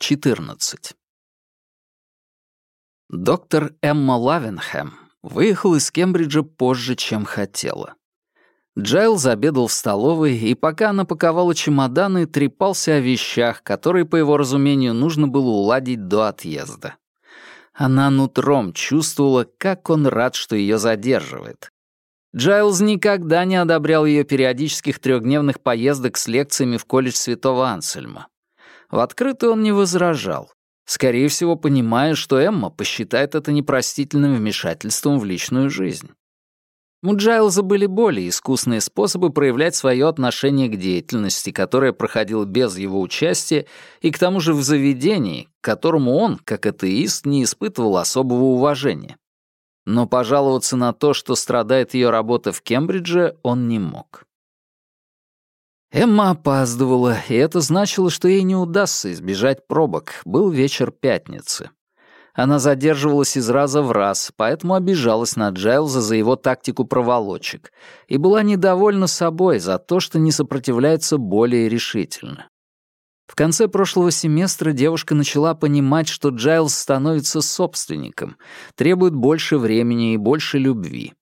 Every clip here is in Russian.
14. Доктор Эмма Лавенхэм выехал из Кембриджа позже, чем хотела. Джайлз обедал в столовой, и пока она паковала чемоданы, трепался о вещах, которые, по его разумению, нужно было уладить до отъезда. Она нутром чувствовала, как он рад, что ее задерживает. Джайлз никогда не одобрял ее периодических трехдневных поездок с лекциями в колледж Святого Ансельма. В открытую он не возражал, скорее всего, понимая, что Эмма посчитает это непростительным вмешательством в личную жизнь. У Джайлза были более искусные способы проявлять свое отношение к деятельности, которая проходила без его участия, и к тому же в заведении, к которому он, как атеист, не испытывал особого уважения. Но пожаловаться на то, что страдает ее работа в Кембридже, он не мог. Эмма опаздывала, и это значило, что ей не удастся избежать пробок. Был вечер пятницы. Она задерживалась из раза в раз, поэтому обижалась на Джайлза за его тактику проволочек и была недовольна собой за то, что не сопротивляется более решительно. В конце прошлого семестра девушка начала понимать, что Джайлз становится собственником, требует больше времени и больше любви.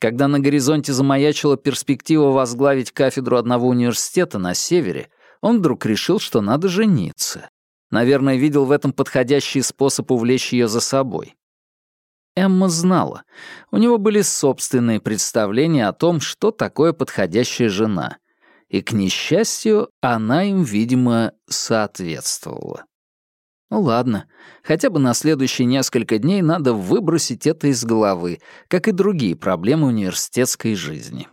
Когда на горизонте замаячила перспектива возглавить кафедру одного университета на севере, он вдруг решил, что надо жениться. Наверное, видел в этом подходящий способ увлечь ее за собой. Эмма знала. У него были собственные представления о том, что такое подходящая жена. И, к несчастью, она им, видимо, соответствовала. Ну ладно, хотя бы на следующие несколько дней надо выбросить это из головы, как и другие проблемы университетской жизни.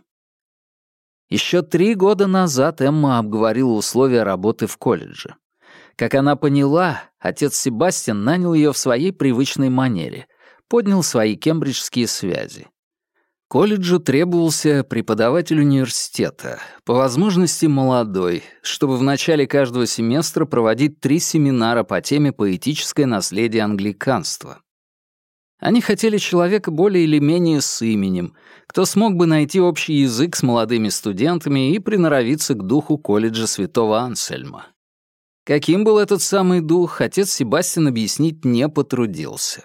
Еще три года назад Эмма обговорила условия работы в колледже. Как она поняла, отец Себастьян нанял ее в своей привычной манере, поднял свои кембриджские связи. Колледжу требовался преподаватель университета, по возможности молодой, чтобы в начале каждого семестра проводить три семинара по теме «Поэтическое наследие англиканства». Они хотели человека более или менее с именем, кто смог бы найти общий язык с молодыми студентами и приноровиться к духу колледжа святого Ансельма. Каким был этот самый дух, отец Себастьян объяснить не потрудился.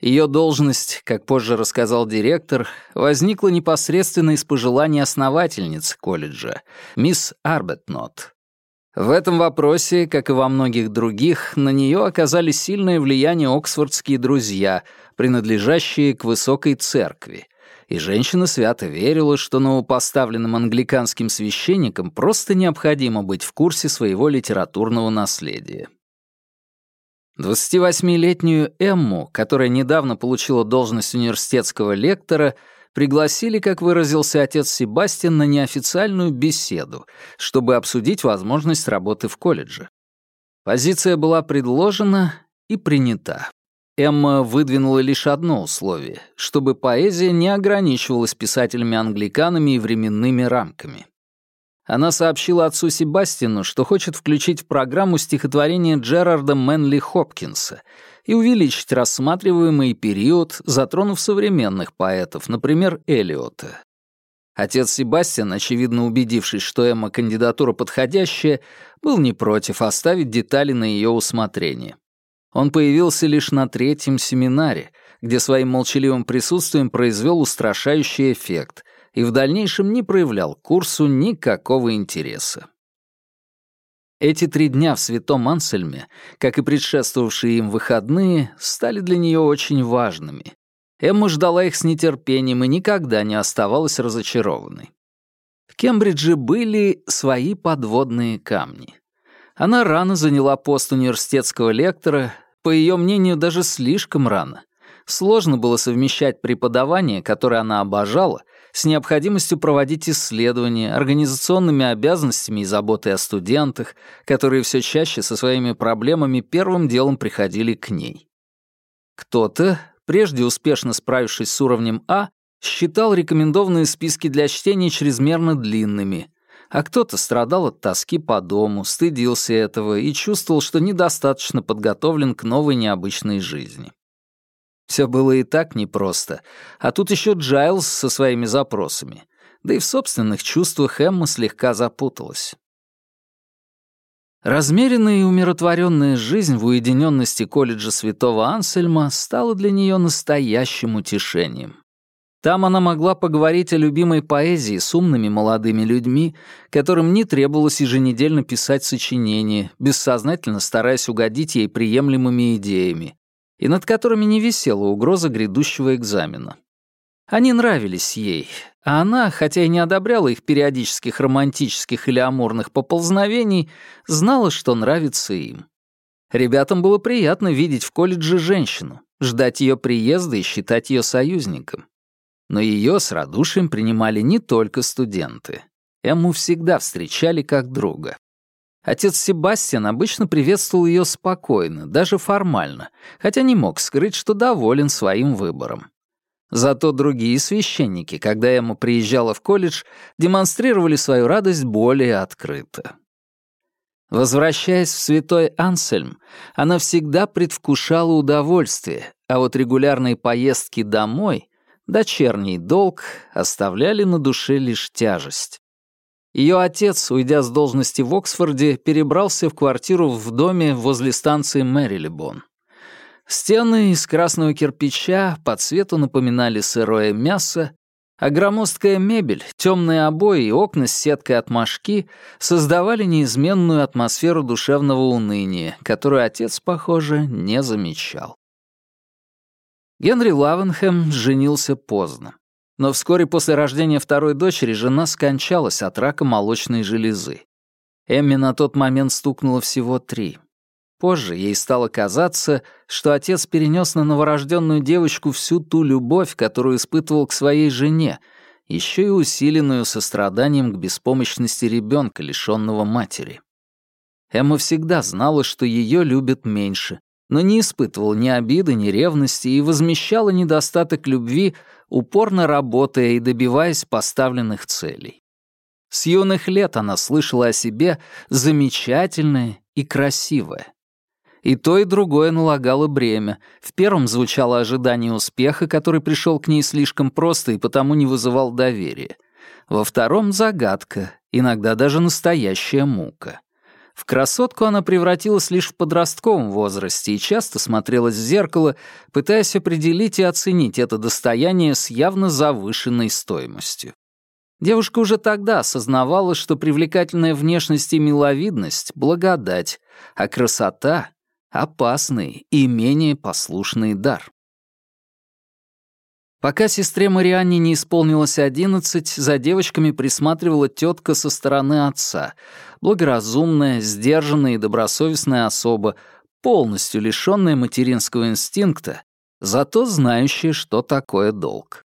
Ее должность, как позже рассказал директор, возникла непосредственно из пожеланий основательницы колледжа, мисс Арбетнот. В этом вопросе, как и во многих других, на нее оказали сильное влияние оксфордские друзья, принадлежащие к высокой церкви — и женщина свято верила, что новопоставленным англиканским священникам просто необходимо быть в курсе своего литературного наследия. 28-летнюю Эмму, которая недавно получила должность университетского лектора, пригласили, как выразился отец Себастьян, на неофициальную беседу, чтобы обсудить возможность работы в колледже. Позиция была предложена и принята. Эмма выдвинула лишь одно условие, чтобы поэзия не ограничивалась писателями-англиканами и временными рамками. Она сообщила отцу Себастину, что хочет включить в программу стихотворение Джерарда Мэнли Хопкинса и увеличить рассматриваемый период, затронув современных поэтов, например, Элиота. Отец Себастьян, очевидно убедившись, что Эмма кандидатура подходящая, был не против оставить детали на ее усмотрение. Он появился лишь на третьем семинаре, где своим молчаливым присутствием произвел устрашающий эффект и в дальнейшем не проявлял курсу никакого интереса. Эти три дня в Святом Ансельме, как и предшествовавшие им выходные, стали для нее очень важными. Эмма ждала их с нетерпением и никогда не оставалась разочарованной. В Кембридже были свои подводные камни. Она рано заняла пост университетского лектора, по ее мнению, даже слишком рано. Сложно было совмещать преподавание, которое она обожала, с необходимостью проводить исследования, организационными обязанностями и заботой о студентах, которые все чаще со своими проблемами первым делом приходили к ней. Кто-то, прежде успешно справившись с уровнем А, считал рекомендованные списки для чтения чрезмерно длинными, а кто-то страдал от тоски по дому, стыдился этого и чувствовал, что недостаточно подготовлен к новой необычной жизни. Все было и так непросто, а тут еще Джайлз со своими запросами, да и в собственных чувствах Эмма слегка запуталась. Размеренная и умиротворенная жизнь в уединенности колледжа святого Ансельма стала для нее настоящим утешением. Там она могла поговорить о любимой поэзии с умными молодыми людьми, которым не требовалось еженедельно писать сочинения, бессознательно стараясь угодить ей приемлемыми идеями, и над которыми не висела угроза грядущего экзамена. Они нравились ей, а она, хотя и не одобряла их периодических романтических или амурных поползновений, знала, что нравится им. Ребятам было приятно видеть в колледже женщину, ждать ее приезда и считать ее союзником. Но ее с радушием принимали не только студенты. Эмму всегда встречали как друга. Отец Себастьян обычно приветствовал ее спокойно, даже формально, хотя не мог скрыть, что доволен своим выбором. Зато другие священники, когда Эмма приезжала в колледж, демонстрировали свою радость более открыто. Возвращаясь в святой Ансельм, она всегда предвкушала удовольствие, а вот регулярные поездки домой, дочерний долг, оставляли на душе лишь тяжесть. Ее отец, уйдя с должности в Оксфорде, перебрался в квартиру в доме возле станции Мэрилибон. Стены из красного кирпича по цвету напоминали сырое мясо, а громоздкая мебель, темные обои и окна с сеткой от мошки создавали неизменную атмосферу душевного уныния, которую отец, похоже, не замечал. Генри Лавенхэм женился поздно. Но вскоре после рождения второй дочери жена скончалась от рака молочной железы. Эмми на тот момент стукнуло всего три. Позже ей стало казаться, что отец перенес на новорожденную девочку всю ту любовь, которую испытывал к своей жене, еще и усиленную состраданием к беспомощности ребенка, лишенного матери. Эмма всегда знала, что ее любят меньше, но не испытывала ни обиды, ни ревности и возмещала недостаток любви, упорно работая и добиваясь поставленных целей. С юных лет она слышала о себе замечательное и красивое. И то, и другое налагало бремя. В первом звучало ожидание успеха, который пришел к ней слишком просто и потому не вызывал доверия. Во втором — загадка, иногда даже настоящая мука. В красотку она превратилась лишь в подростковом возрасте и часто смотрелась в зеркало, пытаясь определить и оценить это достояние с явно завышенной стоимостью. Девушка уже тогда осознавала, что привлекательная внешность и миловидность — благодать, а красота — опасный и менее послушный дар. Пока сестре Марианне не исполнилось одиннадцать, за девочками присматривала тетка со стороны отца, благоразумная, сдержанная и добросовестная особа, полностью лишённая материнского инстинкта, зато знающая, что такое долг.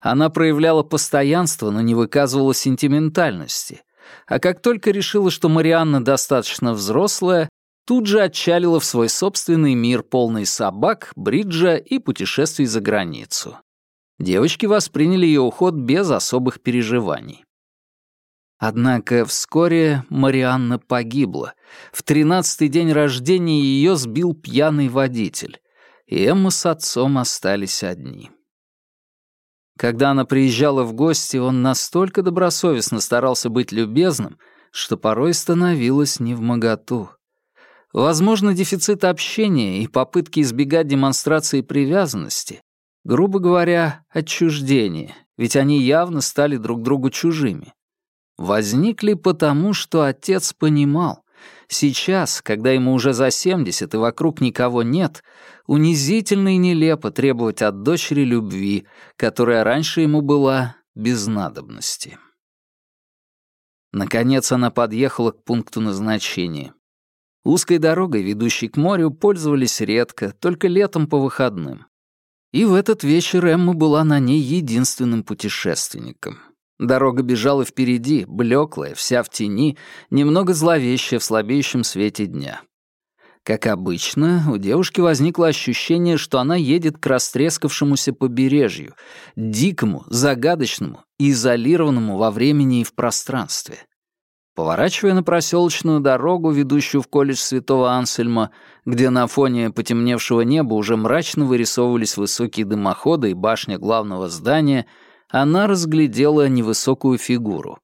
Она проявляла постоянство, но не выказывала сентиментальности. А как только решила, что Марианна достаточно взрослая, тут же отчалила в свой собственный мир, полный собак, бриджа и путешествий за границу. Девочки восприняли ее уход без особых переживаний. Однако вскоре Марианна погибла. В тринадцатый день рождения ее сбил пьяный водитель, и Эмма с отцом остались одни. Когда она приезжала в гости, он настолько добросовестно старался быть любезным, что порой становилось невмоготу. Возможно, дефицит общения и попытки избегать демонстрации привязанности Грубо говоря, отчуждение, ведь они явно стали друг другу чужими. Возникли потому, что отец понимал, сейчас, когда ему уже за 70 и вокруг никого нет, унизительно и нелепо требовать от дочери любви, которая раньше ему была без надобности. Наконец она подъехала к пункту назначения. Узкой дорогой, ведущей к морю, пользовались редко, только летом по выходным. И в этот вечер Эмма была на ней единственным путешественником. Дорога бежала впереди, блеклая, вся в тени, немного зловещая в слабеющем свете дня. Как обычно, у девушки возникло ощущение, что она едет к растрескавшемуся побережью, дикому, загадочному и изолированному во времени и в пространстве. Поворачивая на проселочную дорогу, ведущую в колледж Святого Ансельма, где на фоне потемневшего неба уже мрачно вырисовывались высокие дымоходы и башня главного здания, она разглядела невысокую фигуру.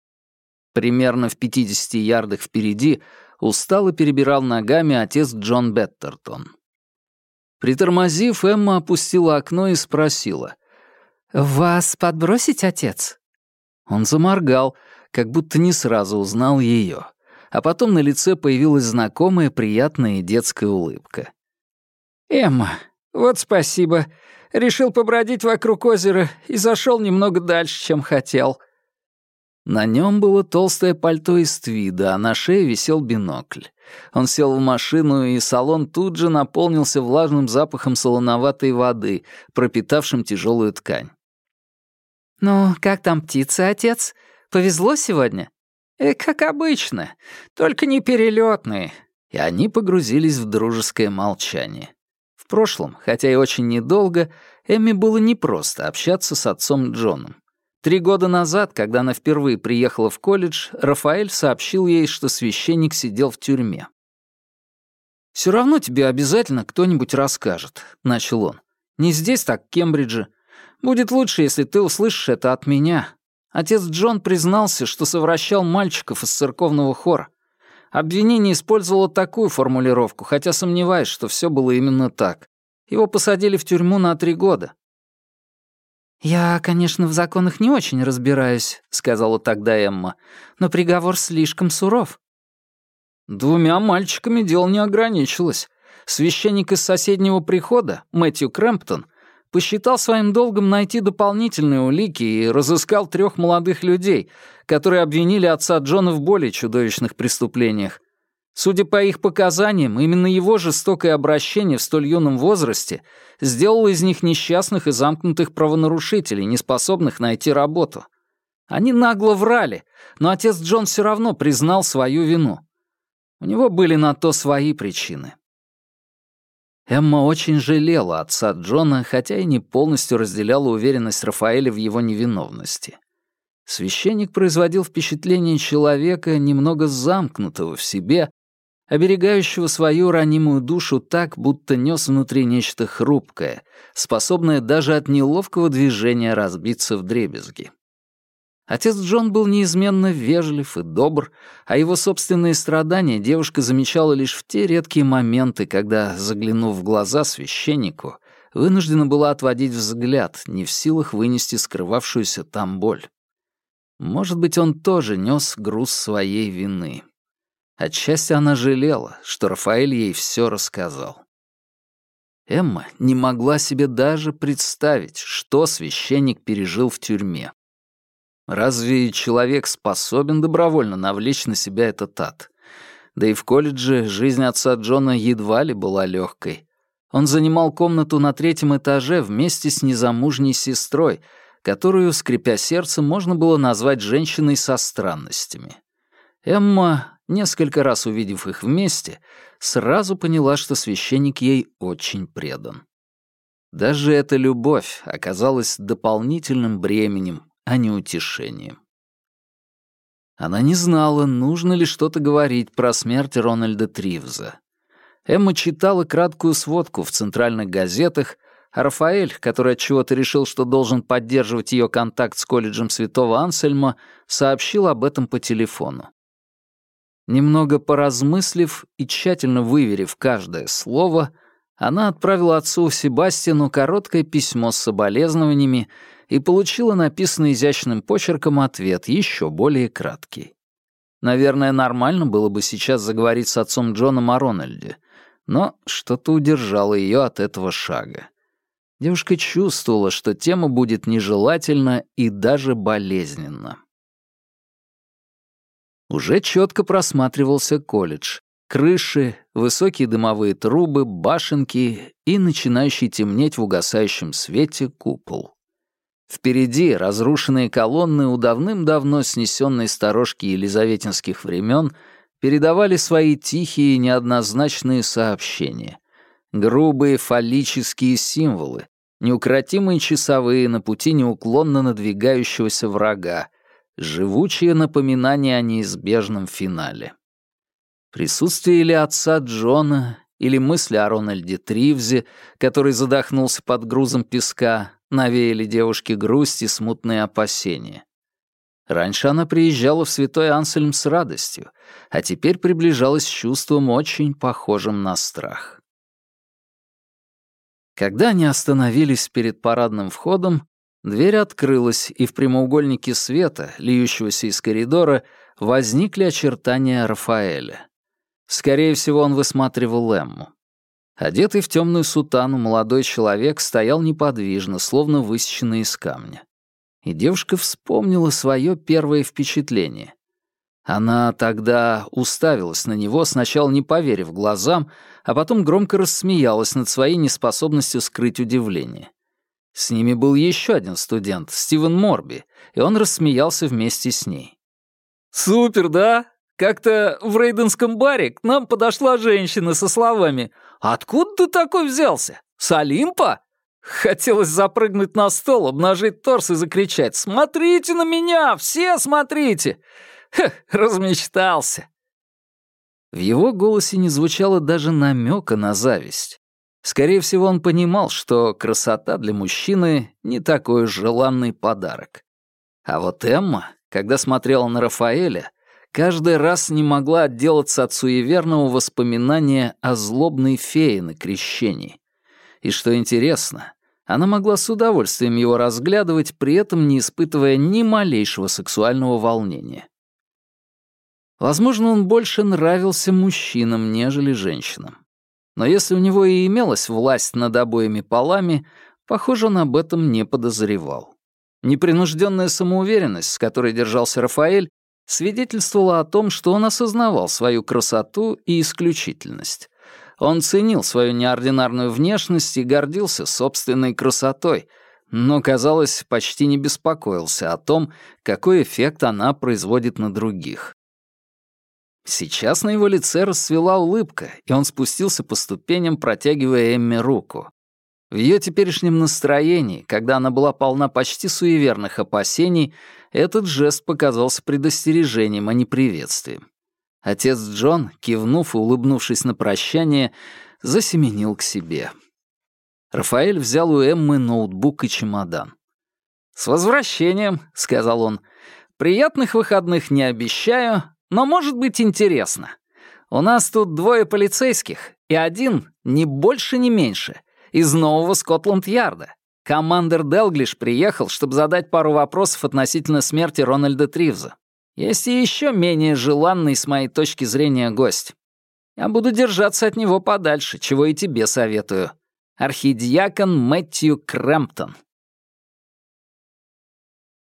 Примерно в 50 ярдах впереди устало перебирал ногами отец Джон Беттертон. Притормозив, Эмма опустила окно и спросила. «Вас подбросить, отец?» Он заморгал, как будто не сразу узнал ее, а потом на лице появилась знакомая приятная детская улыбка. «Эмма, вот спасибо. Решил побродить вокруг озера и зашел немного дальше, чем хотел». На нем было толстое пальто из твида, а на шее висел бинокль. Он сел в машину, и салон тут же наполнился влажным запахом солоноватой воды, пропитавшим тяжелую ткань. «Ну, как там птицы, отец? Повезло сегодня?» «Э, «Как обычно, только не перелетные. И они погрузились в дружеское молчание. В прошлом, хотя и очень недолго, Эмми было непросто общаться с отцом Джоном. Три года назад, когда она впервые приехала в колледж, Рафаэль сообщил ей, что священник сидел в тюрьме. «Все равно тебе обязательно кто-нибудь расскажет», — начал он. «Не здесь, так в Кембридже. Будет лучше, если ты услышишь это от меня. Отец Джон признался, что совращал мальчиков из церковного хора. Обвинение использовало такую формулировку, хотя сомневаюсь, что все было именно так. Его посадили в тюрьму на три года. «Я, конечно, в законах не очень разбираюсь», — сказала тогда Эмма, «но приговор слишком суров». Двумя мальчиками дело не ограничилось. Священник из соседнего прихода, Мэтью Крэмптон, посчитал своим долгом найти дополнительные улики и разыскал трех молодых людей, которые обвинили отца Джона в более чудовищных преступлениях, Судя по их показаниям, именно его жестокое обращение в столь юном возрасте сделало из них несчастных и замкнутых правонарушителей, неспособных найти работу. Они нагло врали, но отец Джон все равно признал свою вину. У него были на то свои причины. Эмма очень жалела отца Джона, хотя и не полностью разделяла уверенность Рафаэля в его невиновности. Священник производил впечатление человека, немного замкнутого в себе, оберегающего свою ранимую душу так, будто нес внутри нечто хрупкое, способное даже от неловкого движения разбиться в дребезги. Отец Джон был неизменно вежлив и добр, а его собственные страдания девушка замечала лишь в те редкие моменты, когда, заглянув в глаза священнику, вынуждена была отводить взгляд, не в силах вынести скрывавшуюся там боль. Может быть, он тоже нес груз своей вины. Отчасти она жалела, что Рафаэль ей все рассказал. Эмма не могла себе даже представить, что священник пережил в тюрьме. Разве человек способен добровольно навлечь на себя этот ад? Да и в колледже жизнь отца Джона едва ли была легкой. Он занимал комнату на третьем этаже вместе с незамужней сестрой, которую, скрипя сердце, можно было назвать женщиной со странностями. Эмма несколько раз увидев их вместе, сразу поняла, что священник ей очень предан. Даже эта любовь оказалась дополнительным бременем, а не утешением. Она не знала, нужно ли что-то говорить про смерть Рональда Тривза. Эмма читала краткую сводку в центральных газетах, а Рафаэль, который от чего-то решил, что должен поддерживать ее контакт с колледжем Святого Ансельма, сообщил об этом по телефону. Немного поразмыслив и тщательно выверив каждое слово, она отправила отцу Себастьяну короткое письмо с соболезнованиями и получила написанный изящным почерком ответ, еще более краткий. Наверное, нормально было бы сейчас заговорить с отцом Джоном о Рональде, но что-то удержало ее от этого шага. Девушка чувствовала, что тема будет нежелательна и даже болезненна. Уже четко просматривался колледж. Крыши, высокие дымовые трубы, башенки и начинающий темнеть в угасающем свете купол. Впереди разрушенные колонны у давным-давно снесенной сторожки елизаветинских времен передавали свои тихие неоднозначные сообщения. Грубые фаллические символы, неукротимые часовые на пути неуклонно надвигающегося врага, живучее напоминание о неизбежном финале. Присутствие или отца Джона, или мысли о Рональде Тривзе, который задохнулся под грузом песка, навеяли девушке грусть и смутные опасения. Раньше она приезжала в Святой Ансельм с радостью, а теперь приближалась с чувством, очень похожим на страх. Когда они остановились перед парадным входом, дверь открылась, и в прямоугольнике света, льющегося из коридора, возникли очертания Рафаэля. Скорее всего, он высматривал Эмму. Одетый в темную сутану молодой человек стоял неподвижно, словно высеченный из камня. И девушка вспомнила свое первое впечатление. Она тогда уставилась на него, сначала не поверив глазам, а потом громко рассмеялась над своей неспособностью скрыть удивление. С ними был еще один студент, Стивен Морби, и он рассмеялся вместе с ней. «Супер, да? Как-то в рейденском баре к нам подошла женщина со словами «Откуда ты такой взялся? С Олимпа?» Хотелось запрыгнуть на стол, обнажить торс и закричать «Смотрите на меня! Все смотрите!» Хех, размечтался. В его голосе не звучало даже намека на зависть. Скорее всего, он понимал, что красота для мужчины не такой желанный подарок. А вот Эмма, когда смотрела на Рафаэля, каждый раз не могла отделаться от суеверного воспоминания о злобной фее на крещении. И что интересно, она могла с удовольствием его разглядывать, при этом не испытывая ни малейшего сексуального волнения. Возможно, он больше нравился мужчинам, нежели женщинам. Но если у него и имелась власть над обоими полами, похоже, он об этом не подозревал. Непринужденная самоуверенность, с которой держался Рафаэль, свидетельствовала о том, что он осознавал свою красоту и исключительность. Он ценил свою неординарную внешность и гордился собственной красотой, но, казалось, почти не беспокоился о том, какой эффект она производит на других. Сейчас на его лице расцвела улыбка, и он спустился по ступеням, протягивая Эмме руку. В ее теперешнем настроении, когда она была полна почти суеверных опасений, этот жест показался предостережением, а не приветствием. Отец Джон, кивнув и улыбнувшись на прощание, засеменил к себе. Рафаэль взял у Эммы ноутбук и чемодан. «С возвращением», — сказал он. «Приятных выходных не обещаю, но может быть интересно. У нас тут двое полицейских, и один, ни больше, ни меньше, из нового Скотланд-Ярда. Командер Делглиш приехал, чтобы задать пару вопросов относительно смерти Рональда Тривза. Есть и еще менее желанный с моей точки зрения гость. Я буду держаться от него подальше, чего и тебе советую. Архидиакон Мэтью Крэмптон.